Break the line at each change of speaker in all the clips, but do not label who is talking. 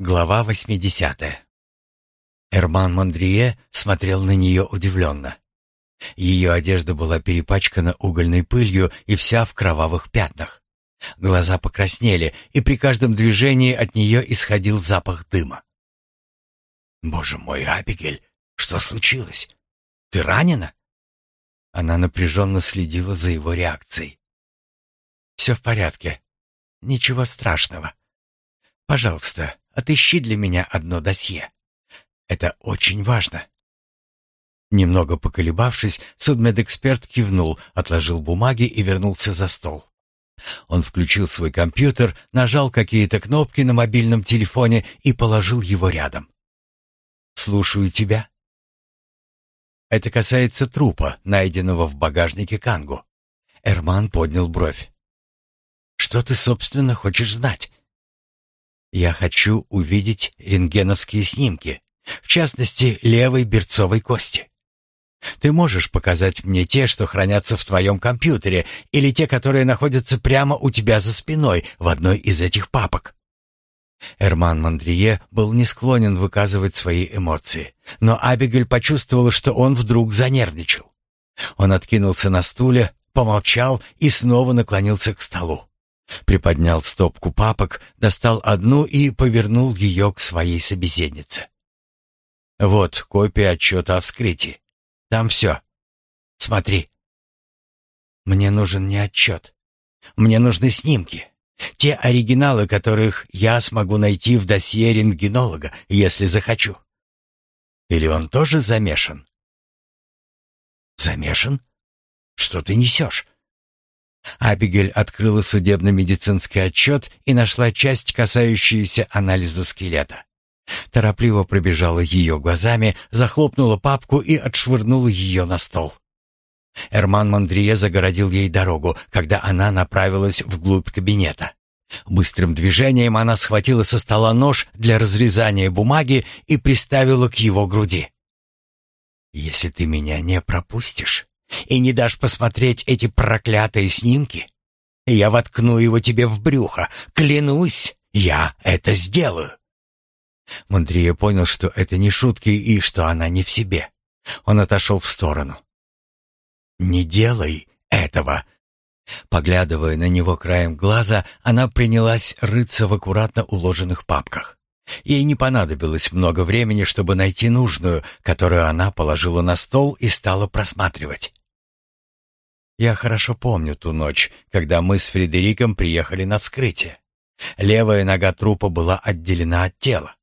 Глава 80. Эрман Мондрие смотрел на нее удивленно. Ее одежда была перепачкана угольной пылью и вся в кровавых пятнах. Глаза покраснели, и при каждом движении от нее исходил запах дыма. «Боже мой, Абигель, что случилось? Ты ранена?» Она напряженно следила за его реакцией. «Все в порядке. Ничего страшного. Пожалуйста, Отыщи для меня одно досье. Это очень важно». Немного поколебавшись, судмедэксперт кивнул, отложил бумаги и вернулся за стол. Он включил свой компьютер, нажал какие-то кнопки на мобильном телефоне и положил его рядом. «Слушаю тебя». «Это касается трупа, найденного в багажнике Кангу». Эрман поднял бровь. «Что ты, собственно, хочешь знать?» Я хочу увидеть рентгеновские снимки, в частности, левой берцовой кости. Ты можешь показать мне те, что хранятся в твоем компьютере, или те, которые находятся прямо у тебя за спиной в одной из этих папок?» Эрман Мандрие был не склонен выказывать свои эмоции, но Абигель почувствовала, что он вдруг занервничал. Он откинулся на стуле, помолчал и снова наклонился к столу. Приподнял стопку папок, достал одну и повернул ее к своей собеседнице. «Вот копия отчета о вскрытии. Там все. Смотри». «Мне нужен не отчет. Мне нужны снимки. Те оригиналы, которых я смогу найти в досье рентгенолога, если захочу. Или он тоже замешан?» «Замешан? Что ты несешь?» Абигель открыла судебно-медицинский отчет и нашла часть, касающуюся анализа скелета. Торопливо пробежала ее глазами, захлопнула папку и отшвырнула ее на стол. Эрман Мандрие загородил ей дорогу, когда она направилась вглубь кабинета. Быстрым движением она схватила со стола нож для разрезания бумаги и приставила к его груди. «Если ты меня не пропустишь, и не дашь посмотреть эти проклятые снимки, я воткну его тебе в брюхо. Клянусь, я это сделаю. Мондрия понял, что это не шутки и что она не в себе. Он отошел в сторону. «Не делай этого!» Поглядывая на него краем глаза, она принялась рыться в аккуратно уложенных папках. Ей не понадобилось много времени, чтобы найти нужную, которую она положила на стол и стала просматривать. Я хорошо помню ту ночь, когда мы с Фредериком приехали на вскрытие. Левая нога трупа была отделена от тела,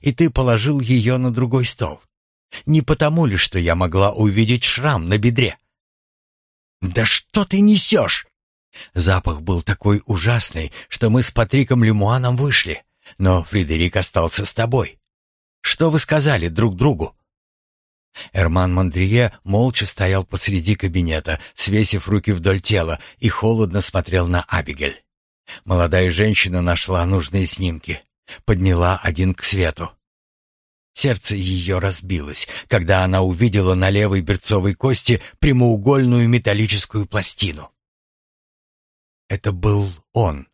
и ты положил ее на другой стол. Не потому ли, что я могла увидеть шрам на бедре? «Да что ты несешь?» Запах был такой ужасный, что мы с Патриком Лемуаном вышли, но Фредерик остался с тобой. Что вы сказали друг другу? Эрман Мондрие молча стоял посреди кабинета, свесив руки вдоль тела, и холодно смотрел на Абигель. Молодая женщина нашла нужные снимки, подняла один к свету. Сердце ее разбилось, когда она увидела на левой берцовой кости прямоугольную металлическую пластину. Это был он.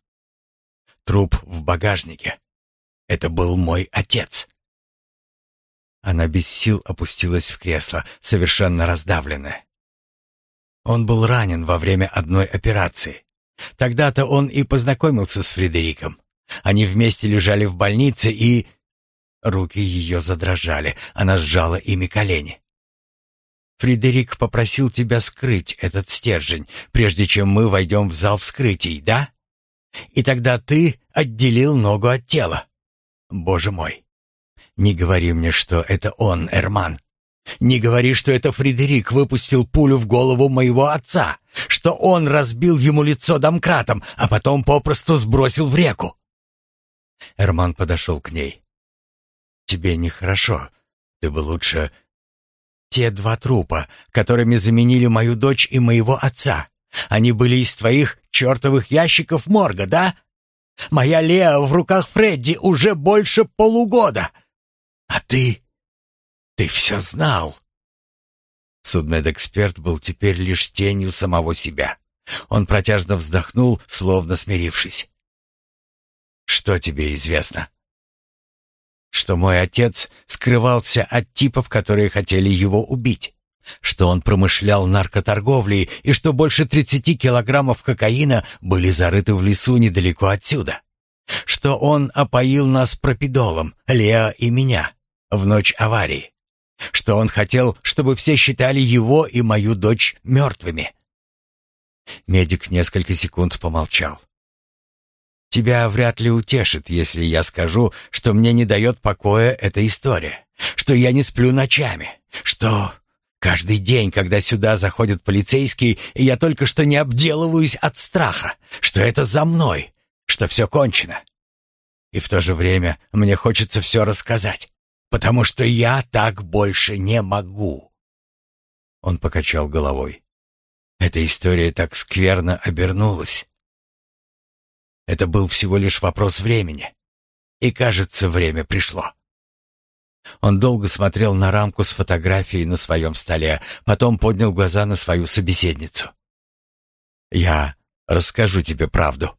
Труп в багажнике. Это был мой отец. Она без сил опустилась в кресло, совершенно раздавленная. Он был ранен во время одной операции. Тогда-то он и познакомился с Фредериком. Они вместе лежали в больнице и... Руки ее задрожали, она сжала ими колени. «Фредерик попросил тебя скрыть этот стержень, прежде чем мы войдем в зал вскрытий, да? И тогда ты отделил ногу от тела. Боже мой, не говори мне, что это он, Эрман. Не говори, что это Фредерик выпустил пулю в голову моего отца, что он разбил ему лицо домкратом, а потом попросту сбросил в реку. Эрман подошел к ней. Тебе нехорошо. Ты бы лучше те два трупа, которыми заменили мою дочь и моего отца. Они были из твоих чертовых ящиков морга, да? Моя Леа в руках Фредди уже больше полугода. А ты... ты все знал. Судмедэксперт был теперь лишь тенью самого себя. Он протяжно вздохнул, словно смирившись. «Что тебе известно?» что мой отец скрывался от типов, которые хотели его убить, что он промышлял наркоторговлей и что больше 30 килограммов кокаина были зарыты в лесу недалеко отсюда, что он опоил нас пропидолом, Лео и меня, в ночь аварии, что он хотел, чтобы все считали его и мою дочь мертвыми. Медик несколько секунд помолчал. Тебя вряд ли утешит, если я скажу, что мне не дает покоя эта история, что я не сплю ночами, что каждый день, когда сюда заходят полицейские, я только что не обделываюсь от страха, что это за мной, что все кончено. И в то же время мне хочется все рассказать, потому что я так больше не могу. Он покачал головой. Эта история так скверно обернулась. Это был всего лишь вопрос времени. И, кажется, время пришло. Он долго смотрел на рамку с фотографией на своем столе, потом поднял глаза на свою собеседницу. «Я расскажу тебе правду»,